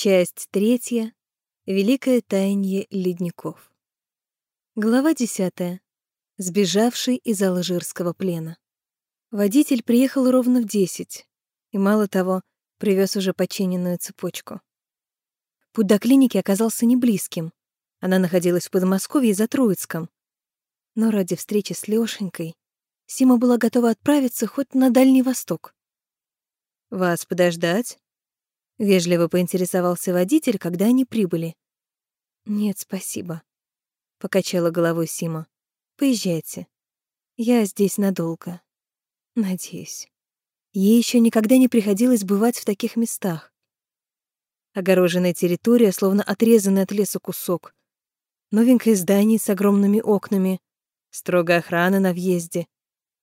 Часть третья. Великое таяние ледников. Глава десятая. Сбежавший из алжирского плена. Водитель приехал ровно в десять, и мало того, привез уже починенную цепочку. Путь до клиники оказался не близким. Она находилась в Подмосковье за Троицком. Но ради встречи с Лёшенькой Сима была готова отправиться хоть на Дальний Восток. «Вас подождать?» — вежливо поинтересовался водитель, когда они прибыли. «Нет, спасибо», — покачала головой Сима. «Поезжайте. Я здесь надолго. Надеюсь». Ей еще никогда не приходилось бывать в таких местах. Огороженная территория, словно отрезанный от леса кусок. Новенькое здание с огромными окнами, строгая охрана на въезде,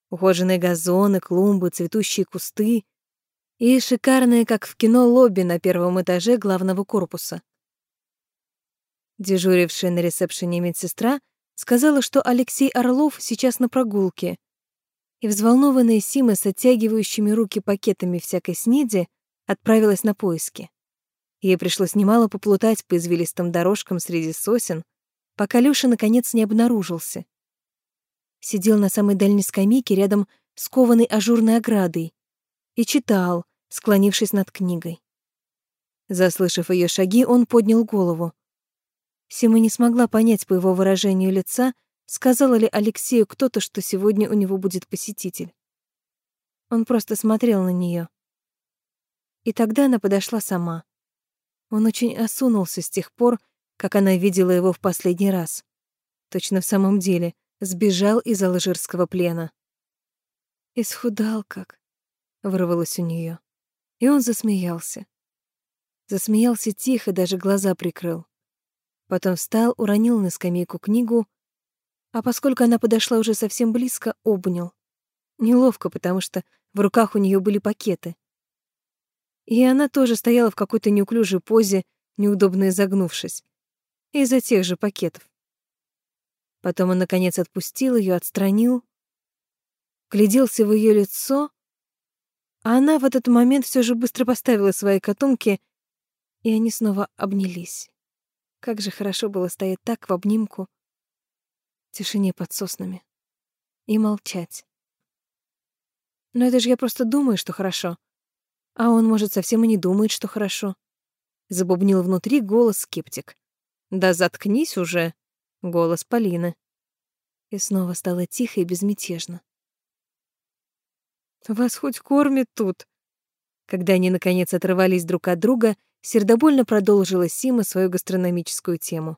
ухоженные газоны, клумбы, цветущие кусты — и шикарное, как в кино, лобби на первом этаже главного корпуса. Дежурившая на ресепшене медсестра сказала, что Алексей Орлов сейчас на прогулке, и взволнованная Сима с оттягивающими руки пакетами всякой снеди отправилась на поиски. Ей пришлось немало поплутать по извилистым дорожкам среди сосен, пока Лёша наконец не обнаружился. Сидел на самой дальней скамейке рядом с кованой ажурной оградой, и читал, склонившись над книгой. Заслышав ее шаги, он поднял голову. Сима не смогла понять по его выражению лица, сказала ли Алексею кто-то, что сегодня у него будет посетитель. Он просто смотрел на нее. И тогда она подошла сама. Он очень осунулся с тех пор, как она видела его в последний раз. Точно в самом деле, сбежал из алжирского плена. Исхудал как вырвалось у нее. И он засмеялся. Засмеялся тихо, даже глаза прикрыл. Потом встал, уронил на скамейку книгу, а поскольку она подошла уже совсем близко, обнял. Неловко, потому что в руках у нее были пакеты. И она тоже стояла в какой-то неуклюжей позе, неудобно изогнувшись. Из-за тех же пакетов. Потом он, наконец, отпустил ее, отстранил, гляделся в ее лицо а она в этот момент все же быстро поставила свои котомки, и они снова обнялись. Как же хорошо было стоять так в обнимку, в тишине под соснами, и молчать. Но это же я просто думаю, что хорошо. А он, может, совсем и не думает, что хорошо. Забубнил внутри голос скептик. «Да заткнись уже!» — голос Полины. И снова стало тихо и безмятежно. Вас хоть кормят тут?» Когда они, наконец, оторвались друг от друга, сердобольно продолжила Сима свою гастрономическую тему.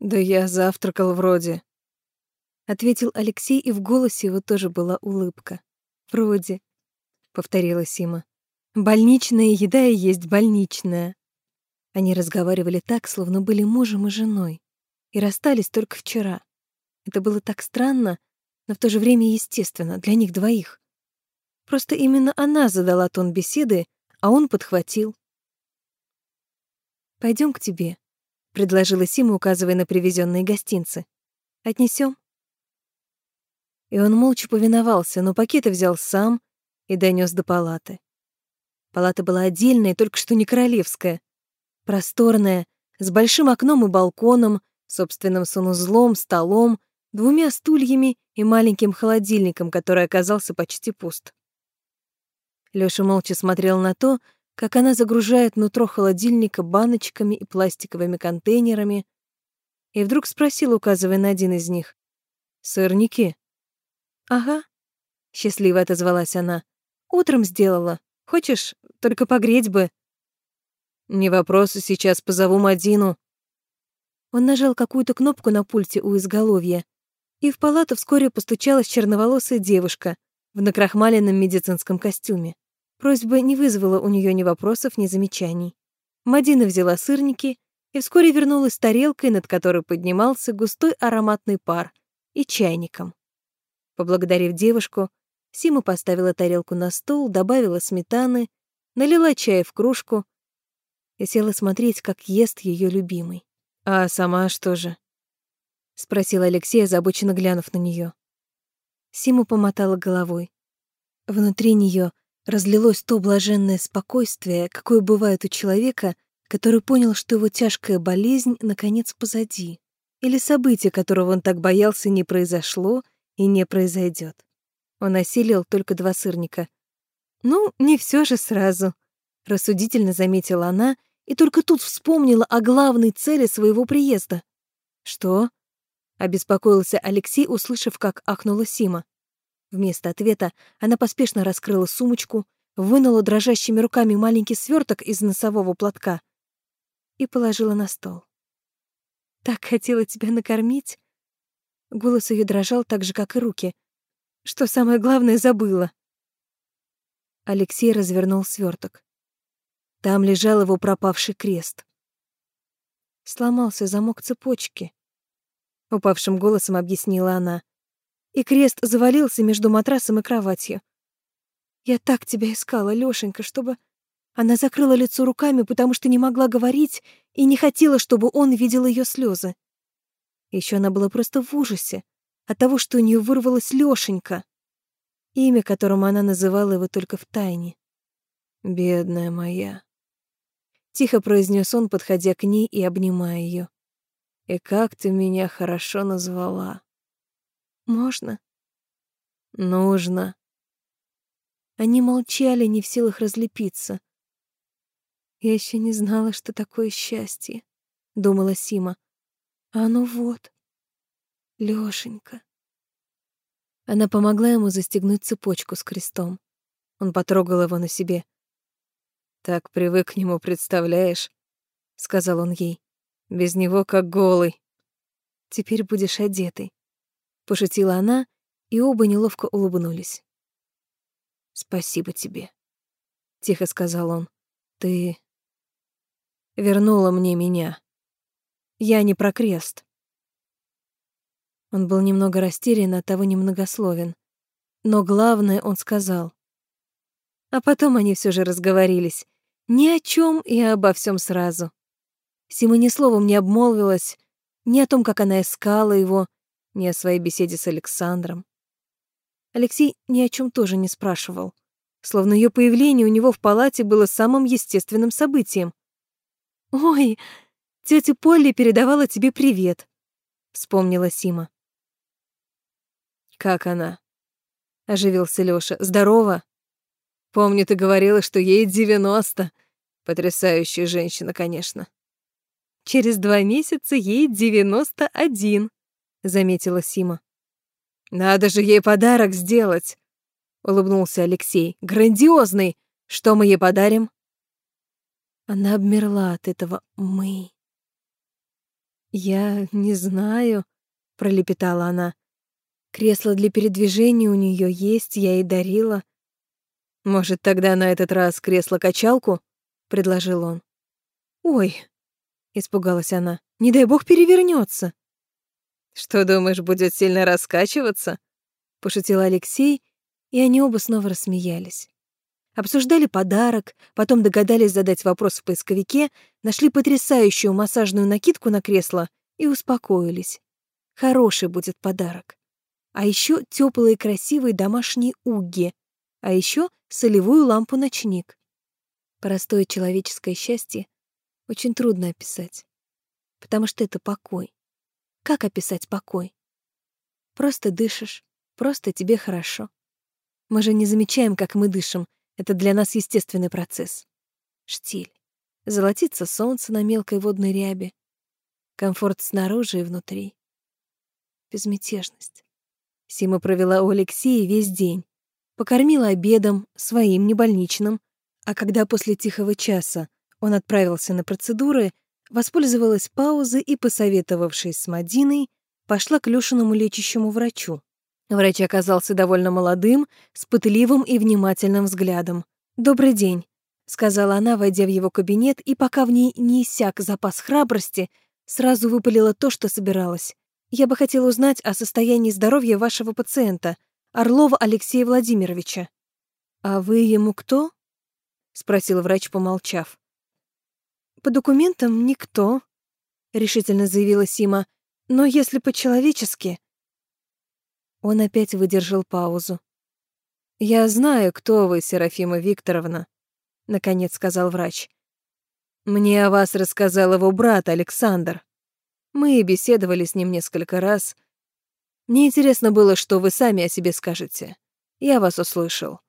«Да я завтракал вроде», — ответил Алексей, и в голосе его тоже была улыбка. «Вроде», — повторила Сима. «Больничная еда и есть больничная». Они разговаривали так, словно были мужем и женой, и расстались только вчера. Это было так странно, но в то же время естественно для них двоих. Просто именно она задала тон беседы, а он подхватил. Пойдем к тебе», — предложила Сима, указывая на привезенные гостинцы. Отнесем. И он молча повиновался, но пакеты взял сам и донес до палаты. Палата была отдельная, только что не королевская. Просторная, с большим окном и балконом, собственным санузлом, столом, двумя стульями и маленьким холодильником, который оказался почти пуст. Лёша молча смотрел на то, как она загружает нутро холодильника баночками и пластиковыми контейнерами, и вдруг спросил, указывая на один из них. «Сырники?» «Ага», — счастливо отозвалась она. «Утром сделала. Хочешь, только погреть бы». «Не вопрос, сейчас позову Мадину». Он нажал какую-то кнопку на пульте у изголовья, и в палату вскоре постучалась черноволосая девушка в накрахмаленном медицинском костюме. Просьба не вызвала у нее ни вопросов, ни замечаний. Мадина взяла сырники и вскоре вернулась с тарелкой, над которой поднимался густой ароматный пар, и чайником. Поблагодарив девушку, Сима поставила тарелку на стол, добавила сметаны, налила чая в кружку и села смотреть, как ест ее любимый. «А сама что же?» — спросил Алексей, озабоченно глянув на нее. Сима помотала головой. Внутри нее разлилось то блаженное спокойствие, какое бывает у человека, который понял, что его тяжкая болезнь наконец позади, или событие, которого он так боялся, не произошло и не произойдет. Он осилил только два сырника. «Ну, не все же сразу», — рассудительно заметила она и только тут вспомнила о главной цели своего приезда. «Что?» — обеспокоился Алексей, услышав, как ахнула Сима. Вместо ответа она поспешно раскрыла сумочку, вынула дрожащими руками маленький сверток из носового платка и положила на стол. «Так хотела тебя накормить?» Голос ее дрожал так же, как и руки. «Что самое главное забыла?» Алексей развернул сверток. Там лежал его пропавший крест. Сломался замок цепочки. Упавшим голосом объяснила она. И крест завалился между матрасом и кроватью. Я так тебя искала, Лёшенька, чтобы... Она закрыла лицо руками, потому что не могла говорить и не хотела, чтобы он видел ее слезы. Еще она была просто в ужасе от того, что у нее вырвалась Лёшенька, имя которому она называла его только в тайне. «Бедная моя», Тихо произнес он, подходя к ней и обнимая ее. «И как ты меня хорошо назвала!» «Можно?» «Нужно!» Они молчали, не в силах разлепиться. «Я еще не знала, что такое счастье», — думала Сима. «А ну вот, Лёшенька». Она помогла ему застегнуть цепочку с крестом. Он потрогал его на себе. Так привык к нему, представляешь? сказал он ей. Без него как голый. Теперь будешь одетый, пошутила она, и оба неловко улыбнулись. Спасибо тебе, тихо сказал он. Ты вернула мне меня. Я не про крест. Он был немного растерян, от того немногословен. Но главное он сказал. А потом они все же разговорились. Ни о чем и обо всем сразу. Сима ни словом не обмолвилась ни о том, как она искала его, ни о своей беседе с Александром. Алексей ни о чем тоже не спрашивал, словно ее появление у него в палате было самым естественным событием. «Ой, тетя Полли передавала тебе привет», — вспомнила Сима. «Как она?» — оживился Лёша. «Здорово?» Помню, ты говорила, что ей девяносто. Потрясающая женщина, конечно. Через два месяца ей девяносто один, заметила Сима. Надо же ей подарок сделать, улыбнулся Алексей. Грандиозный. Что мы ей подарим? Она обмерла от этого мы. Я не знаю, пролепетала она. Кресло для передвижения у нее есть, я ей дарила. «Может, тогда на этот раз кресло-качалку?» — предложил он. «Ой!» — испугалась она. «Не дай бог перевернется. «Что, думаешь, будет сильно раскачиваться?» — пошутил Алексей, и они оба снова рассмеялись. Обсуждали подарок, потом догадались задать вопрос в поисковике, нашли потрясающую массажную накидку на кресло и успокоились. Хороший будет подарок. А еще теплые красивые домашние угги, а еще солевую лампу-ночник. Простое человеческое счастье очень трудно описать, потому что это покой. Как описать покой? Просто дышишь, просто тебе хорошо. Мы же не замечаем, как мы дышим, это для нас естественный процесс. Штиль. Золотится солнце на мелкой водной рябе. Комфорт снаружи и внутри. Безмятежность. Сима провела у Алексея весь день, покормила обедом, своим, не больничным, а когда после тихого часа он отправился на процедуры, воспользовалась паузой и, посоветовавшись с Мадиной, пошла к Лёшиному лечащему врачу. Врач оказался довольно молодым, с пытливым и внимательным взглядом. «Добрый день», — сказала она, войдя в его кабинет, и пока в ней не иссяк запас храбрости, сразу выпалила то, что собиралась. «Я бы хотела узнать о состоянии здоровья вашего пациента. Орлова Алексея Владимировича. А вы ему кто? спросил врач, помолчав. По документам никто, решительно заявила Сима. Но если по-человечески, он опять выдержал паузу. Я знаю, кто вы, Серафима Викторовна, наконец сказал врач. Мне о вас рассказал его брат Александр. Мы беседовали с ним несколько раз. Мне интересно было, что вы сами о себе скажете. Я вас услышал.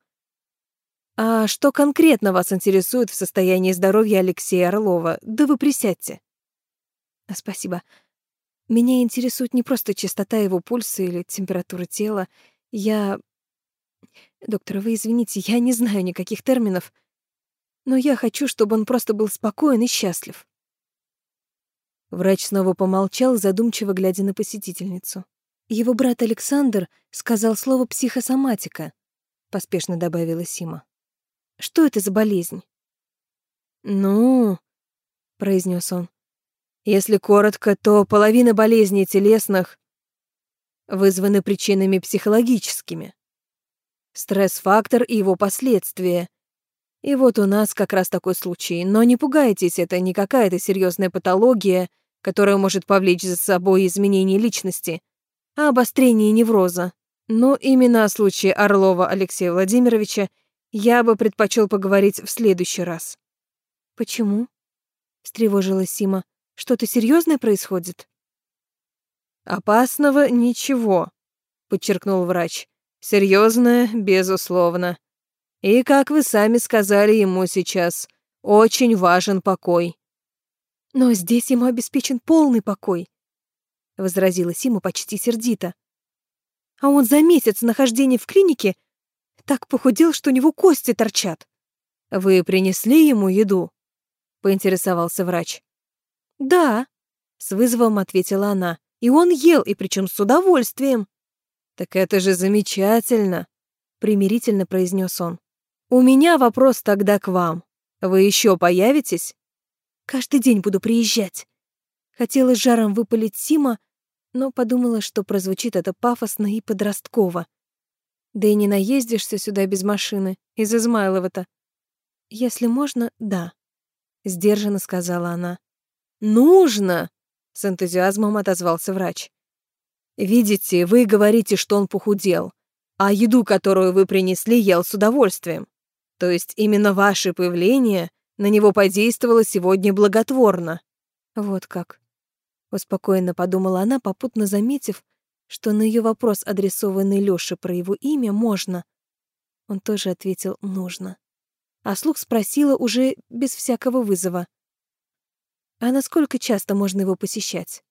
А что конкретно вас интересует в состоянии здоровья Алексея Орлова? Да вы присядьте. Спасибо. Меня интересует не просто частота его пульса или температура тела. Я... Доктор, вы извините, я не знаю никаких терминов, но я хочу, чтобы он просто был спокоен и счастлив. Врач снова помолчал, задумчиво глядя на посетительницу. Его брат Александр сказал слово «психосоматика», — поспешно добавила Сима. «Что это за болезнь?» «Ну...» — произнес он. «Если коротко, то половина болезней телесных вызваны причинами психологическими. Стресс-фактор и его последствия. И вот у нас как раз такой случай. Но не пугайтесь, это не какая-то серьезная патология, которая может повлечь за собой изменение личности а обострение невроза. Но именно о случае Орлова Алексея Владимировича я бы предпочел поговорить в следующий раз. Почему? встревожилась Сима. Что-то серьезное происходит? Опасного ничего, подчеркнул врач. Серьезное, безусловно. И, как вы сами сказали ему сейчас, очень важен покой. Но здесь ему обеспечен полный покой возразила Сима почти сердито. А он за месяц нахождения в клинике так похудел, что у него кости торчат. Вы принесли ему еду? поинтересовался врач. Да, с вызовом ответила она. И он ел, и причем с удовольствием. Так это же замечательно, примирительно произнес он. У меня вопрос тогда к вам. Вы еще появитесь? Каждый день буду приезжать. Хотела жаром выпалить Сима, но подумала, что прозвучит это пафосно и подростково. Да и не наездишься сюда без машины, из Измайлова-то. Если можно, да, — сдержанно сказала она. «Нужно!» — с энтузиазмом отозвался врач. «Видите, вы говорите, что он похудел, а еду, которую вы принесли, ел с удовольствием. То есть именно ваше появление на него подействовало сегодня благотворно». Вот как. Успокоенно подумала она, попутно заметив, что на ее вопрос, адресованный Лёше про его имя, можно. Он тоже ответил «нужно». А слух спросила уже без всякого вызова. «А насколько часто можно его посещать?»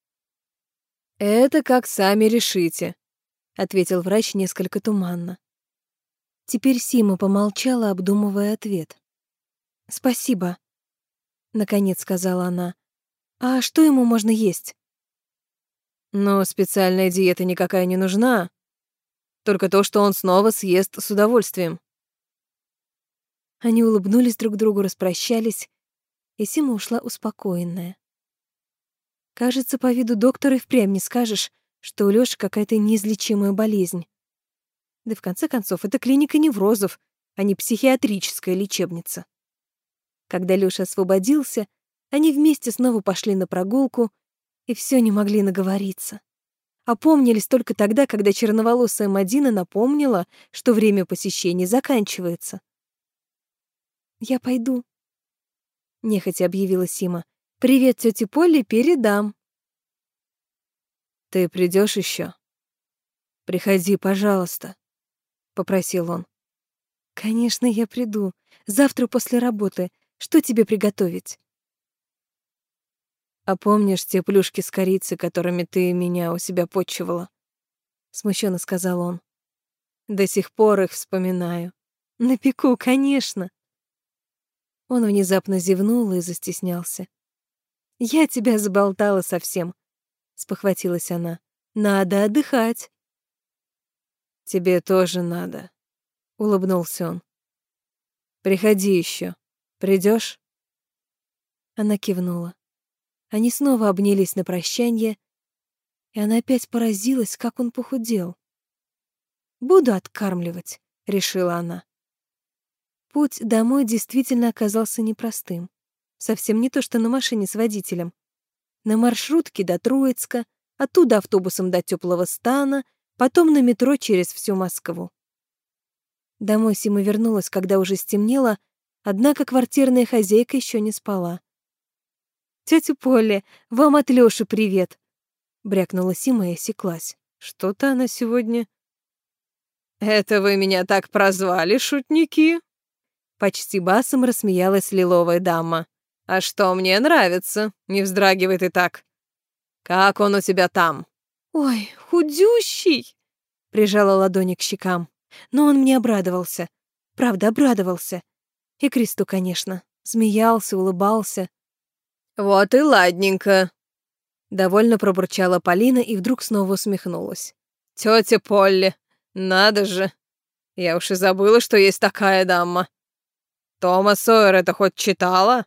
«Это как сами решите», — ответил врач несколько туманно. Теперь Сима помолчала, обдумывая ответ. «Спасибо», — наконец сказала она. А что ему можно есть? Но специальная диета никакая не нужна. Только то, что он снова съест с удовольствием. Они улыбнулись друг другу, распрощались, и Сима ушла успокоенная. Кажется, по виду доктора и впрямь не скажешь, что у Лёши какая-то неизлечимая болезнь. Да в конце концов, это клиника неврозов, а не психиатрическая лечебница. Когда Лёша освободился, они вместе снова пошли на прогулку и все не могли наговориться. Опомнились только тогда, когда черноволосая Мадина напомнила, что время посещения заканчивается. «Я пойду», — нехотя объявила Сима. «Привет тете Полли передам». «Ты придешь еще? Приходи, пожалуйста», — попросил он. «Конечно, я приду. Завтра после работы. Что тебе приготовить?» А помнишь те плюшки с корицей, которыми ты меня у себя почивала? Смущенно сказал он. До сих пор их вспоминаю. Напеку, конечно. Он внезапно зевнул и застеснялся. Я тебя заболтала совсем, спохватилась она. Надо отдыхать. Тебе тоже надо, улыбнулся он. Приходи еще. Придешь? Она кивнула. Они снова обнялись на прощание, и она опять поразилась, как он похудел. «Буду откармливать», — решила она. Путь домой действительно оказался непростым. Совсем не то, что на машине с водителем. На маршрутке до Троицка, оттуда автобусом до Теплого стана, потом на метро через всю Москву. Домой Сима вернулась, когда уже стемнело, однако квартирная хозяйка еще не спала. Тетя Полли, вам от Лёши привет!» Брякнула Сима и осеклась. Что-то она сегодня... «Это вы меня так прозвали, шутники?» Почти басом рассмеялась лиловая дама. «А что мне нравится? Не вздрагивай ты так. Как он у тебя там?» «Ой, худющий!» Прижала ладони к щекам. Но он мне обрадовался. Правда, обрадовался. И Кристу, конечно. Смеялся, улыбался. «Вот и ладненько!» Довольно пробурчала Полина и вдруг снова усмехнулась. «Тётя Полли, надо же! Я уж и забыла, что есть такая дама. Тома Сойер это хоть читала?»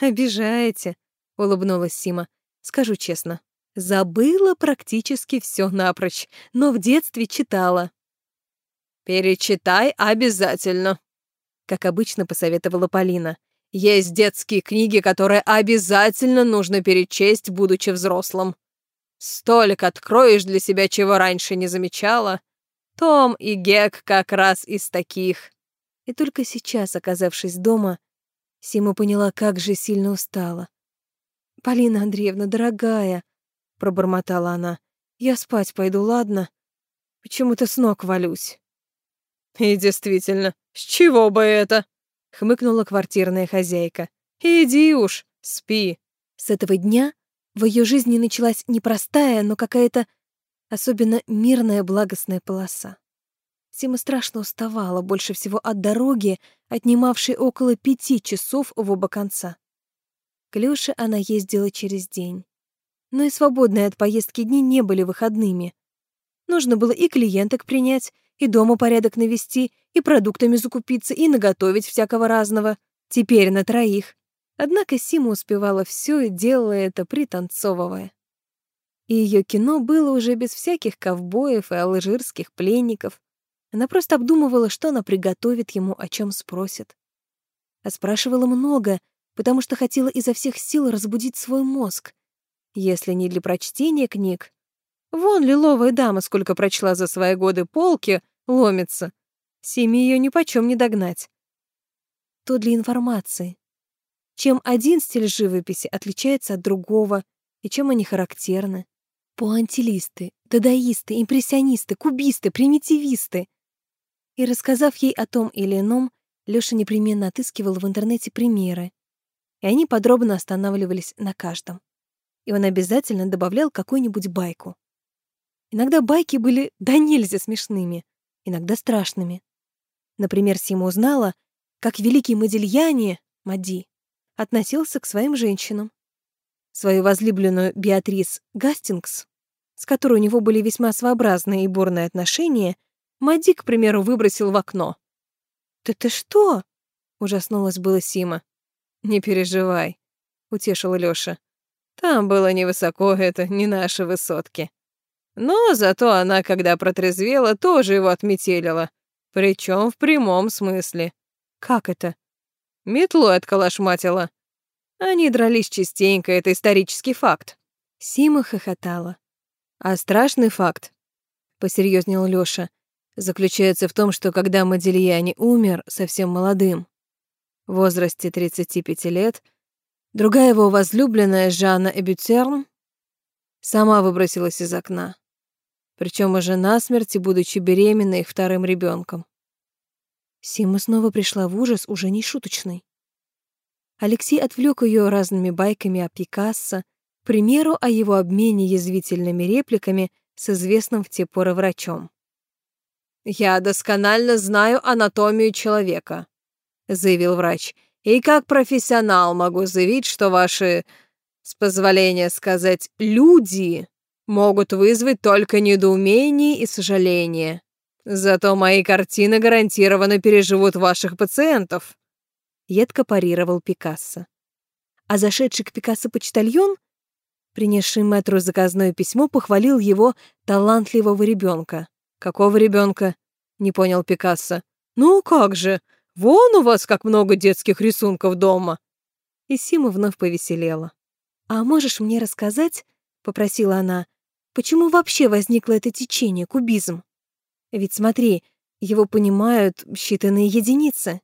«Обижаете», — улыбнулась Сима. «Скажу честно, забыла практически все напрочь, но в детстве читала». «Перечитай обязательно», — как обычно посоветовала Полина. «Есть детские книги, которые обязательно нужно перечесть, будучи взрослым. Столик откроешь для себя, чего раньше не замечала. Том и Гек как раз из таких». И только сейчас, оказавшись дома, Сима поняла, как же сильно устала. «Полина Андреевна, дорогая», — пробормотала она, — «я спать пойду, ладно? Почему-то с ног валюсь». «И действительно, с чего бы это?» — хмыкнула квартирная хозяйка. «Иди уж, спи». С этого дня в ее жизни началась непростая, но какая-то особенно мирная благостная полоса. Сима страшно уставала, больше всего от дороги, отнимавшей около пяти часов в оба конца. К она ездила через день. Но и свободные от поездки дни не были выходными. Нужно было и клиенток принять, и дома порядок навести, и продуктами закупиться, и наготовить всякого разного. Теперь на троих. Однако Сима успевала все и делала это пританцовывая. И ее кино было уже без всяких ковбоев и алжирских пленников. Она просто обдумывала, что она приготовит ему, о чем спросит. А спрашивала много, потому что хотела изо всех сил разбудить свой мозг. Если не для прочтения книг, Вон лиловая дама, сколько прочла за свои годы полки, ломится. Семи ее ни почем не догнать. То для информации. Чем один стиль живописи отличается от другого, и чем они характерны. Пуантилисты, дадаисты, импрессионисты, кубисты, примитивисты. И рассказав ей о том или ином, Лёша непременно отыскивал в интернете примеры, и они подробно останавливались на каждом. И он обязательно добавлял какую-нибудь байку. Иногда байки были да нельзя смешными, иногда страшными. Например, Сима узнала, как великий Модильяне, Мади, относился к своим женщинам. Свою возлюбленную Беатрис Гастингс, с которой у него были весьма своеобразные и бурные отношения, Мади, к примеру, выбросил в окно. «Да ты что?» — ужаснулась была Сима. «Не переживай», — утешила Лёша. «Там было невысоко, это не наши высотки». Но зато она, когда протрезвела, тоже его отметелила. Причем в прямом смысле. Как это? Метлой отколошматила. Они дрались частенько, это исторический факт. Сима хохотала. А страшный факт, посерьезнел Лёша, заключается в том, что когда Модильяни умер совсем молодым, в возрасте 35 лет, другая его возлюбленная Жанна Эбютерн сама выбросилась из окна причем уже насмерть, будучи беременной их вторым ребенком. Сима снова пришла в ужас, уже не шуточный. Алексей отвлек ее разными байками о Пикассо, к примеру, о его обмене язвительными репликами с известным в те поры врачом. «Я досконально знаю анатомию человека», — заявил врач, «и как профессионал могу заявить, что ваши, с позволения сказать, люди могут вызвать только недоумение и сожаление. Зато мои картины гарантированно переживут ваших пациентов», — едко парировал Пикассо. А зашедший к Пикассо почтальон, принесший мэтру заказное письмо, похвалил его талантливого ребенка. «Какого ребенка? не понял Пикассо. «Ну как же, вон у вас как много детских рисунков дома!» И Сима вновь повеселела. «А можешь мне рассказать?» — попросила она. Почему вообще возникло это течение, кубизм? Ведь смотри, его понимают считанные единицы.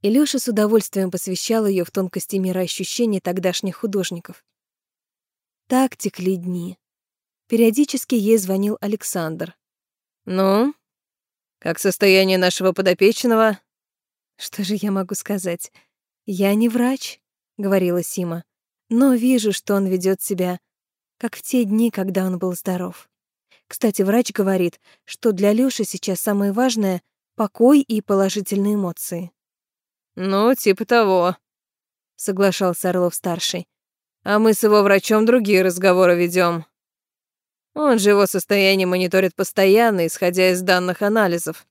И Лёша с удовольствием посвящал её в тонкости мироощущения тогдашних художников. Так текли дни. Периодически ей звонил Александр. «Ну, как состояние нашего подопечного?» «Что же я могу сказать? Я не врач», — говорила Сима, «но вижу, что он ведёт себя, как в те дни, когда он был здоров. Кстати, врач говорит, что для Лёши сейчас самое важное — покой и положительные эмоции». «Ну, типа того», — соглашался Орлов-старший. А мы с его врачом другие разговоры ведем. Он же его состояние мониторит постоянно, исходя из данных анализов.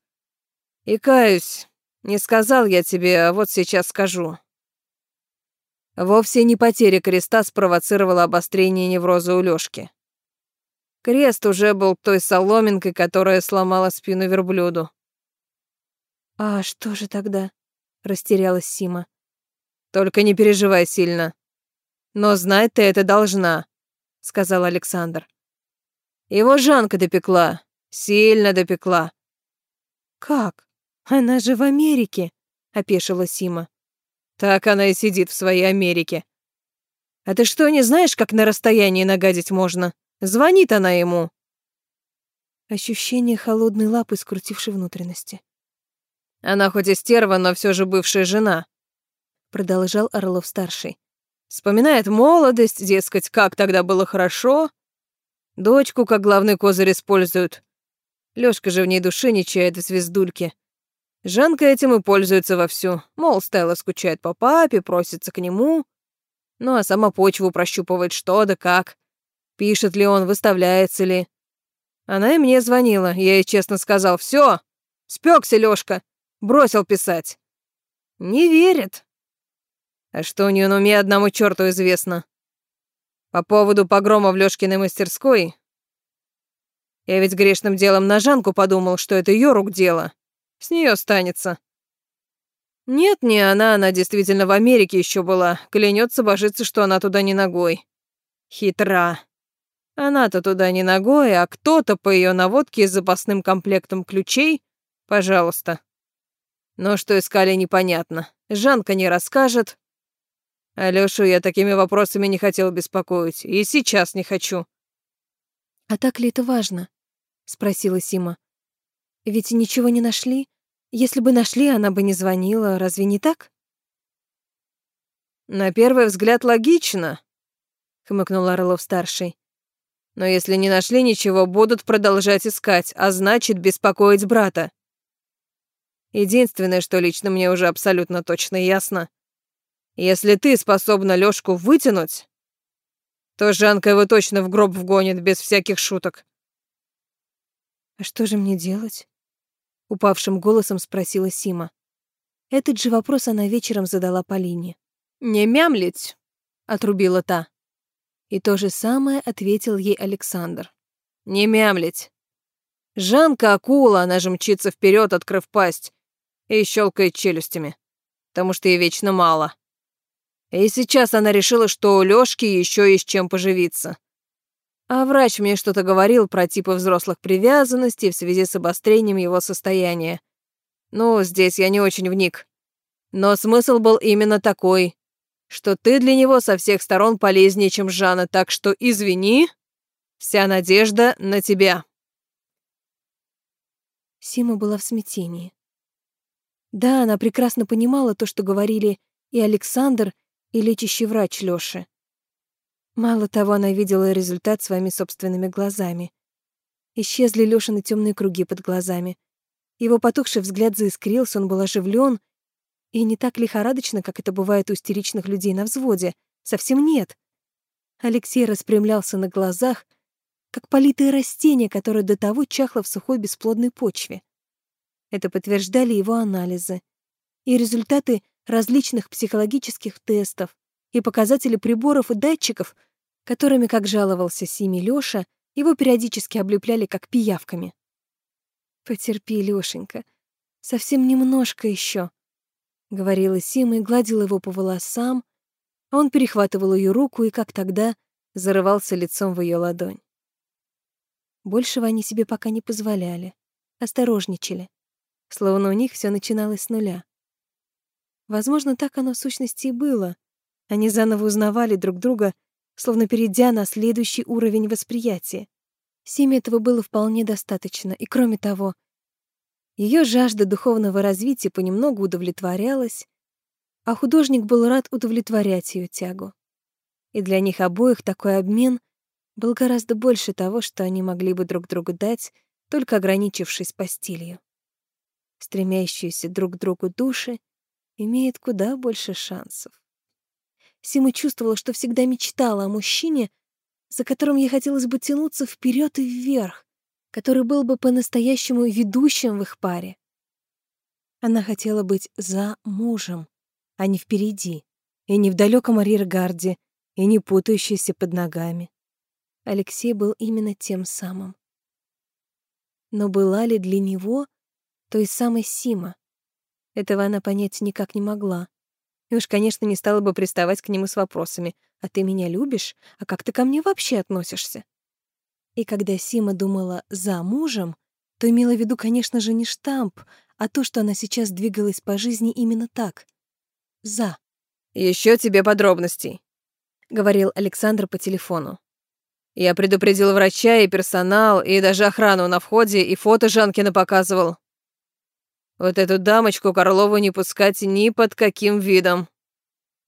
И каюсь, не сказал я тебе, а вот сейчас скажу. Вовсе не потеря креста спровоцировала обострение невроза у Лёшки. Крест уже был той соломинкой, которая сломала спину верблюду. «А что же тогда?» — растерялась Сима. «Только не переживай сильно. Но знать ты это должна, сказал Александр. Его Жанка допекла, сильно допекла. Как? Она же в Америке, опешила Сима. Так она и сидит в своей Америке. А ты что, не знаешь, как на расстоянии нагадить можно? Звонит она ему. Ощущение холодной лапы, скрутившей внутренности. Она хоть и стерва, но все же бывшая жена, продолжал Орлов-старший. Вспоминает молодость, дескать, как тогда было хорошо. Дочку как главный козырь используют. Лёшка же в ней души не чает в звездульке. Жанка этим и пользуется вовсю. Мол, Стелла скучает по папе, просится к нему. Ну а сама почву прощупывает что да как. Пишет ли он, выставляется ли. Она и мне звонила. Я ей честно сказал, все, спекся Лёшка, бросил писать. Не верит. А что у нее на уме одному черту известно. По поводу погрома в Лёшкиной мастерской... Я ведь грешным делом на Жанку подумал, что это ее рук дело. С нее останется. Нет, не она, она действительно в Америке еще была. Клянется, божится, что она туда не ногой. Хитра. Она-то туда не ногой, а кто-то по ее наводке с запасным комплектом ключей, пожалуйста. Но что искали, непонятно. Жанка не расскажет, Алёшу я такими вопросами не хотел беспокоить, и сейчас не хочу. «А так ли это важно?» — спросила Сима. «Ведь ничего не нашли. Если бы нашли, она бы не звонила, разве не так?» «На первый взгляд логично», — хмыкнул Орлов-старший. «Но если не нашли ничего, будут продолжать искать, а значит, беспокоить брата. Единственное, что лично мне уже абсолютно точно ясно, если ты способна Лёшку вытянуть, то Жанка его точно в гроб вгонит без всяких шуток. А что же мне делать? Упавшим голосом спросила Сима. Этот же вопрос она вечером задала Полине. Не мямлить, отрубила та. И то же самое ответил ей Александр. Не мямлить. Жанка акула, она же мчится вперед, открыв пасть, и щелкает челюстями, потому что ей вечно мало. И сейчас она решила, что у Лёшки ещё есть чем поживиться. А врач мне что-то говорил про типы взрослых привязанностей в связи с обострением его состояния. Ну, здесь я не очень вник. Но смысл был именно такой, что ты для него со всех сторон полезнее, чем Жанна, так что извини, вся надежда на тебя. Сима была в смятении. Да, она прекрасно понимала то, что говорили и Александр, и лечащий врач Лёши. Мало того, она видела результат своими собственными глазами. Исчезли Лёшины тёмные круги под глазами. Его потухший взгляд заискрился, он был оживлён, и не так лихорадочно, как это бывает у истеричных людей на взводе. Совсем нет. Алексей распрямлялся на глазах, как политое растение, которое до того чахло в сухой бесплодной почве. Это подтверждали его анализы. И результаты различных психологических тестов и показатели приборов и датчиков, которыми, как жаловался Сими Лёша, его периодически облепляли как пиявками. «Потерпи, Лёшенька, совсем немножко ещё», — говорила Сима и гладила его по волосам, а он перехватывал её руку и, как тогда, зарывался лицом в её ладонь. Большего они себе пока не позволяли, осторожничали, словно у них всё начиналось с нуля. Возможно, так оно в сущности и было. Они заново узнавали друг друга, словно перейдя на следующий уровень восприятия. Симе этого было вполне достаточно, и кроме того, ее жажда духовного развития понемногу удовлетворялась, а художник был рад удовлетворять ее тягу. И для них обоих такой обмен был гораздо больше того, что они могли бы друг другу дать, только ограничившись постелью. Стремящиеся друг к другу души имеют куда больше шансов. Сима чувствовала, что всегда мечтала о мужчине, за которым ей хотелось бы тянуться вперед и вверх, который был бы по-настоящему ведущим в их паре. Она хотела быть за мужем, а не впереди, и не в далеком арьергарде, и не путающийся под ногами. Алексей был именно тем самым. Но была ли для него той самой Сима? Этого она понять никак не могла. И уж, конечно, не стала бы приставать к нему с вопросами «А ты меня любишь? А как ты ко мне вообще относишься?» И когда Сима думала «за мужем», то имела в виду, конечно же, не штамп, а то, что она сейчас двигалась по жизни именно так — за. Еще тебе подробностей», — говорил Александр по телефону. «Я предупредил врача и персонал, и даже охрану на входе, и фото Жанкина показывал. Вот эту дамочку Карлову не пускать ни под каким видом,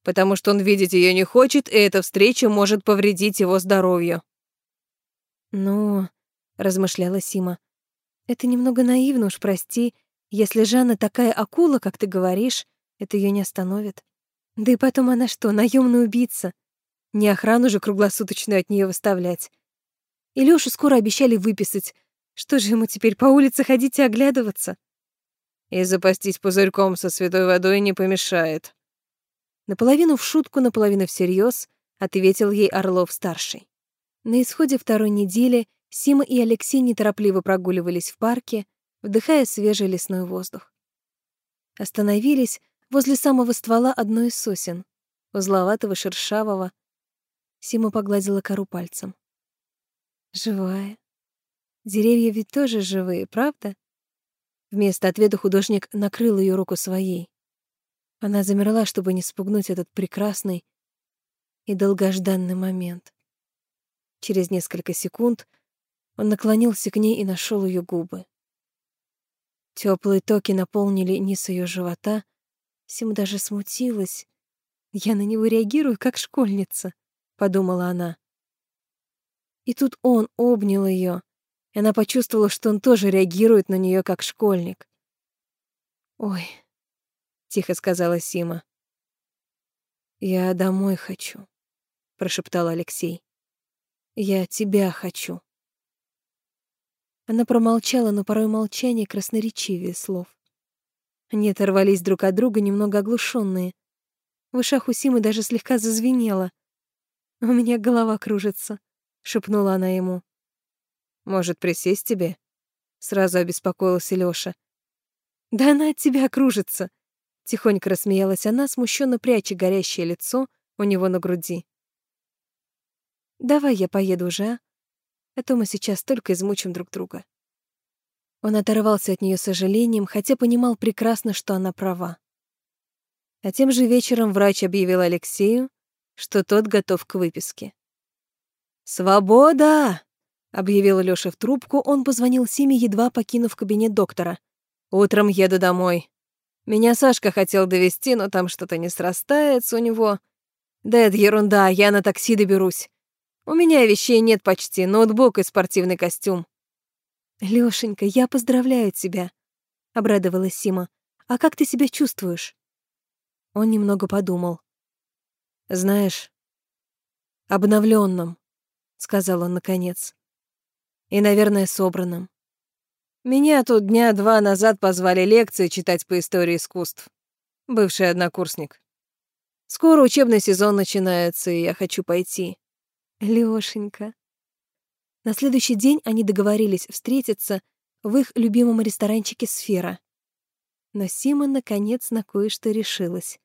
потому что он видеть ее не хочет, и эта встреча может повредить его здоровью». «Ну...» — размышляла Сима. «Это немного наивно уж, прости. Если Жанна такая акула, как ты говоришь, это ее не остановит. Да и потом она что, наемная убийца? Не охрану же круглосуточную от нее выставлять. И Лёшу скоро обещали выписать. Что же ему теперь по улице ходить и оглядываться? И запастись пузырьком со святой водой не помешает. Наполовину в шутку, наполовину всерьез ответил ей Орлов-старший. На исходе второй недели Сима и Алексей неторопливо прогуливались в парке, вдыхая свежий лесной воздух. Остановились возле самого ствола одной из сосен, узловатого, шершавого. Сима погладила кору пальцем. Живая. Деревья ведь тоже живые, правда? Вместо ответа художник накрыл ее руку своей. Она замерла, чтобы не спугнуть этот прекрасный и долгожданный момент. Через несколько секунд он наклонился к ней и нашел ее губы. Теплые токи наполнили низ ее живота, Сима даже смутилась. «Я на него реагирую, как школьница», — подумала она. И тут он обнял ее, и она почувствовала, что он тоже реагирует на нее как школьник. «Ой», — тихо сказала Сима. «Я домой хочу», — прошептал Алексей. «Я тебя хочу». Она промолчала, но порой молчание красноречивее слов. Они оторвались друг от друга, немного оглушенные. В ушах у Симы даже слегка зазвенело. «У меня голова кружится», — шепнула она ему. «Может, присесть тебе?» — сразу обеспокоился Лёша. «Да она от тебя кружится!» — тихонько рассмеялась она, смущенно пряча горящее лицо у него на груди. «Давай я поеду уже, а? А то мы сейчас только измучим друг друга». Он оторвался от нее сожалением, хотя понимал прекрасно, что она права. А тем же вечером врач объявил Алексею, что тот готов к выписке. «Свобода!» — объявил Лёша в трубку, он позвонил Симе, едва покинув кабинет доктора. «Утром еду домой. Меня Сашка хотел довести, но там что-то не срастается у него. Да это ерунда, я на такси доберусь. У меня вещей нет почти, ноутбук и спортивный костюм. «Лёшенька, я поздравляю тебя», — обрадовалась Сима. «А как ты себя чувствуешь?» Он немного подумал. «Знаешь, обновлённым», — сказал он наконец. «И, наверное, собранным. Меня тут дня два назад позвали лекции читать по истории искусств. Бывший однокурсник. Скоро учебный сезон начинается, и я хочу пойти». «Лёшенька», на следующий день они договорились встретиться в их любимом ресторанчике «Сфера». Но Сима, наконец, на кое-что решилась.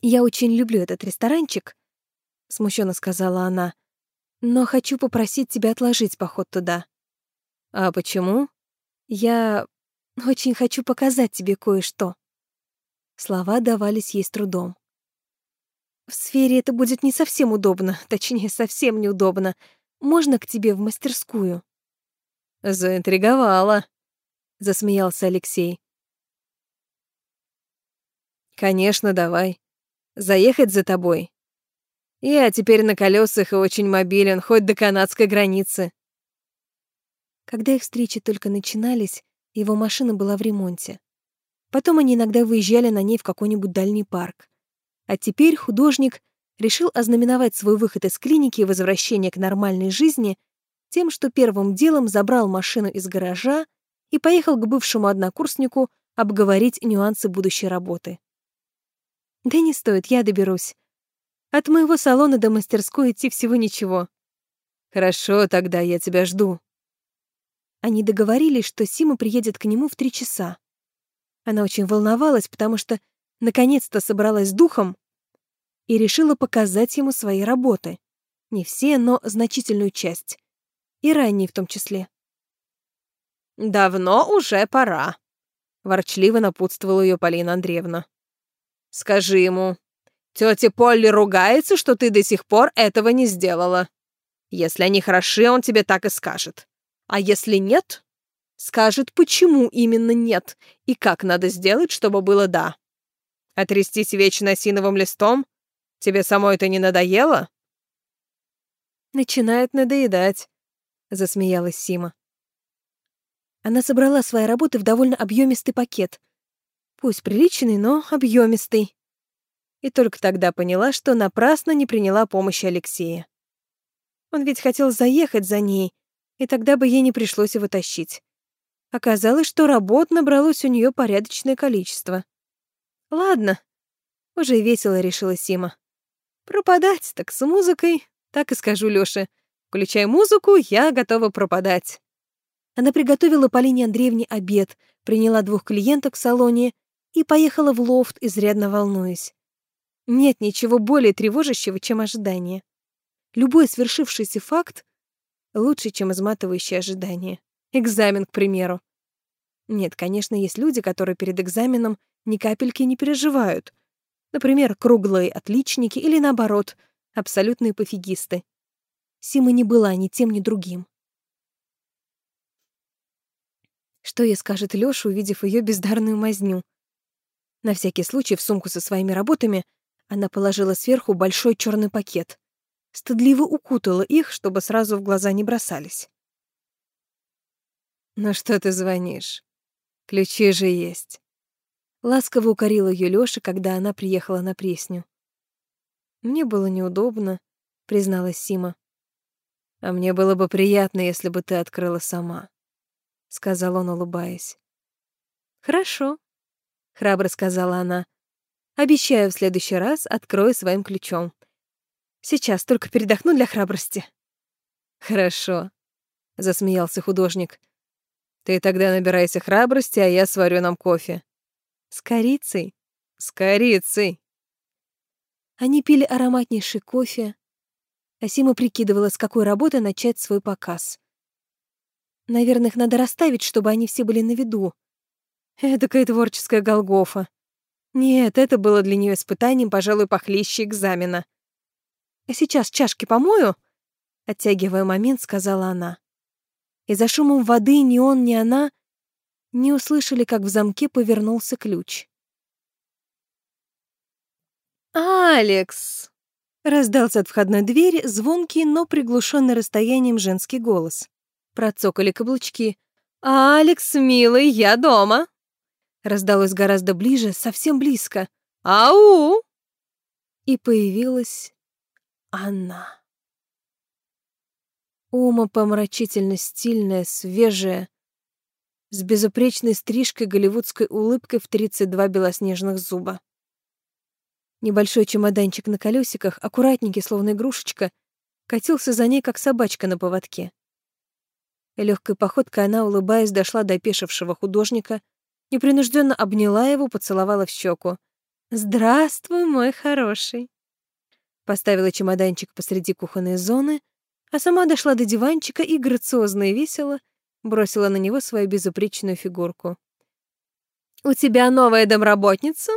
«Я очень люблю этот ресторанчик», — смущенно сказала она, «но хочу попросить тебя отложить поход туда». «А почему?» «Я очень хочу показать тебе кое-что». Слова давались ей с трудом. «В сфере это будет не совсем удобно, точнее, совсем неудобно. Можно к тебе в мастерскую?» «Заинтриговала», — засмеялся Алексей. «Конечно, давай. Заехать за тобой. Я теперь на колесах и очень мобилен, хоть до канадской границы». Когда их встречи только начинались, его машина была в ремонте. Потом они иногда выезжали на ней в какой-нибудь дальний парк. А теперь художник решил ознаменовать свой выход из клиники и возвращение к нормальной жизни тем, что первым делом забрал машину из гаража и поехал к бывшему однокурснику обговорить нюансы будущей работы. «Да не стоит, я доберусь. От моего салона до мастерской идти всего ничего». «Хорошо, тогда я тебя жду». Они договорились, что Сима приедет к нему в три часа. Она очень волновалась, потому что наконец-то собралась с духом и решила показать ему свои работы. Не все, но значительную часть. И ранние в том числе. «Давно уже пора», — ворчливо напутствовала ее Полина Андреевна. «Скажи ему, тетя Полли ругается, что ты до сих пор этого не сделала. Если они хороши, он тебе так и скажет. А если нет, скажет, почему именно нет и как надо сделать, чтобы было «да». Отрестись вечно осиновым листом? Тебе самой это не надоело?» «Начинает надоедать», — засмеялась Сима. Она собрала свои работы в довольно объемистый пакет. Пусть приличный, но объемистый. И только тогда поняла, что напрасно не приняла помощи Алексея. Он ведь хотел заехать за ней, и тогда бы ей не пришлось его тащить. Оказалось, что работ набралось у нее порядочное количество. Ладно, уже весело решила Сима. Пропадать так с музыкой, так и скажу Лёше. Включай музыку, я готова пропадать. Она приготовила Полине Андреевне обед, приняла двух клиенток в салоне и поехала в лофт, изрядно волнуясь. Нет ничего более тревожащего, чем ожидание. Любой свершившийся факт лучше, чем изматывающее ожидание. Экзамен, к примеру. Нет, конечно, есть люди, которые перед экзаменом ни капельки не переживают. Например, круглые отличники или, наоборот, абсолютные пофигисты. Сима не была ни тем, ни другим. Что ей скажет Лёша, увидев её бездарную мазню? На всякий случай в сумку со своими работами она положила сверху большой чёрный пакет. Стыдливо укутала их, чтобы сразу в глаза не бросались. «Ну что ты звонишь? Ключи же есть». Ласково укорила её Лёша, когда она приехала на Пресню. «Мне было неудобно», — призналась Сима. «А мне было бы приятно, если бы ты открыла сама», — сказал он, улыбаясь. «Хорошо», — храбро сказала она. «Обещаю, в следующий раз открою своим ключом. Сейчас только передохну для храбрости». «Хорошо», — засмеялся художник. «Ты тогда набирайся храбрости, а я сварю нам кофе». «С корицей?» «С корицей». Они пили ароматнейший кофе, а Сима прикидывала, с какой работы начать свой показ. Наверное, их надо расставить, чтобы они все были на виду. Эдакая творческая Голгофа. Нет, это было для нее испытанием, пожалуй, похлеще экзамена. «А сейчас чашки помою?» Оттягивая момент, сказала она. И за шумом воды ни он, ни она не услышали, как в замке повернулся ключ. «Алекс!» — раздался от входной двери звонкий, но приглушенный расстоянием женский голос. Процокали каблучки. «Алекс, милый, я дома!» Раздалось гораздо ближе, совсем близко. «Ау!» И появилась она. Ума помрачительно стильная, свежая, с безупречной стрижкой голливудской улыбкой в 32 белоснежных зуба. Небольшой чемоданчик на колесиках, аккуратненький, словно игрушечка, катился за ней, как собачка на поводке. Легкой походкой она, улыбаясь, дошла до пешившего художника, непринужденно обняла его, поцеловала в щеку. «Здравствуй, мой хороший!» Поставила чемоданчик посреди кухонной зоны, а сама дошла до диванчика и грациозно и весело бросила на него свою безупречную фигурку. «У тебя новая домработница?»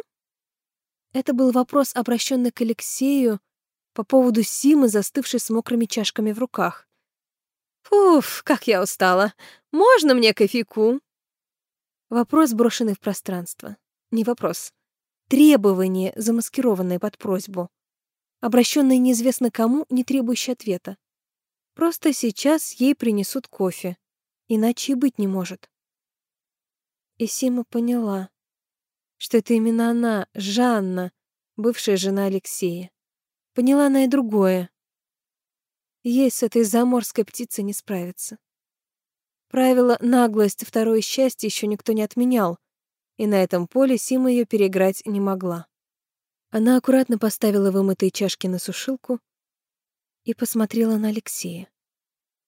Это был вопрос, обращенный к Алексею по поводу Симы, застывшей с мокрыми чашками в руках. «Уф, как я устала! Можно мне кофейку?» Вопрос, брошенный в пространство. Не вопрос. Требование, замаскированное под просьбу. Обращенное неизвестно кому, не требующее ответа. Просто сейчас ей принесут кофе. Иначе и быть не может. И Сима поняла, что это именно она, Жанна, бывшая жена Алексея. Поняла она и другое. Ей с этой заморской птицей не справиться. Правило «наглость, второе счастье» еще никто не отменял, и на этом поле Сима ее переиграть не могла. Она аккуратно поставила вымытые чашки на сушилку и посмотрела на Алексея.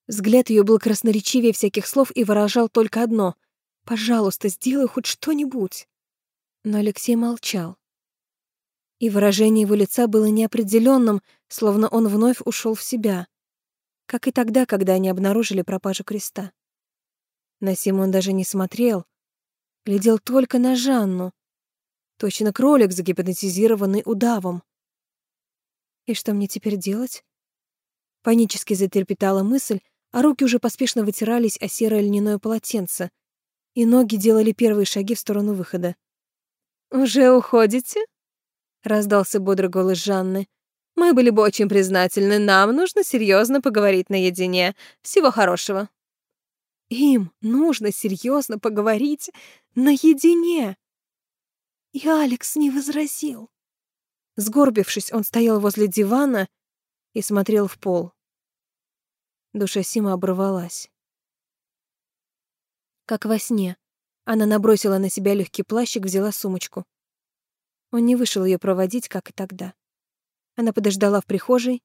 Взгляд ее был красноречивее всяких слов и выражал только одно — «Пожалуйста, сделай хоть что-нибудь». Но Алексей молчал. И выражение его лица было неопределенным, словно он вновь ушел в себя, как и тогда, когда они обнаружили пропажу креста. На Симу он даже не смотрел, глядел только на Жанну, точно кролик, загипнотизированный удавом. И что мне теперь делать? Панически затрепетала мысль, а руки уже поспешно вытирались о серое льняное полотенце, и ноги делали первые шаги в сторону выхода. «Уже уходите?» — раздался бодрый голос Жанны. «Мы были бы очень признательны. Нам нужно серьезно поговорить наедине. Всего хорошего». Им нужно серьезно поговорить наедине. И Алекс не возразил. Сгорбившись, он стоял возле дивана и смотрел в пол. Душа Сима оборвалась. Как во сне, она набросила на себя легкий плащик, взяла сумочку. Он не вышел ее проводить, как и тогда. Она подождала в прихожей,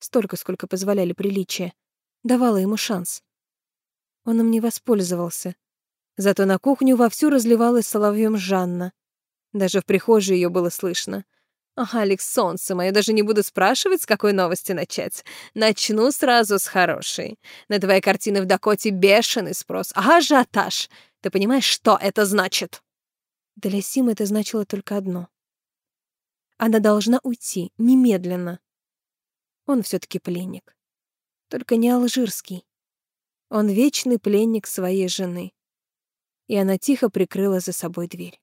столько, сколько позволяли приличия, давала ему шанс. Он им не воспользовался. Зато на кухню вовсю разливалась соловьем Жанна. Даже в прихожей ее было слышно. Ага, Алекс, солнце мое, даже не буду спрашивать, с какой новости начать. Начну сразу с хорошей. На твои картины в Дакоте бешеный спрос. Ажиотаж. Ты понимаешь, что это значит? Для Симы это значило только одно. Она должна уйти, немедленно. Он все таки пленник. Только не алжирский. Он вечный пленник своей жены. И она тихо прикрыла за собой дверь.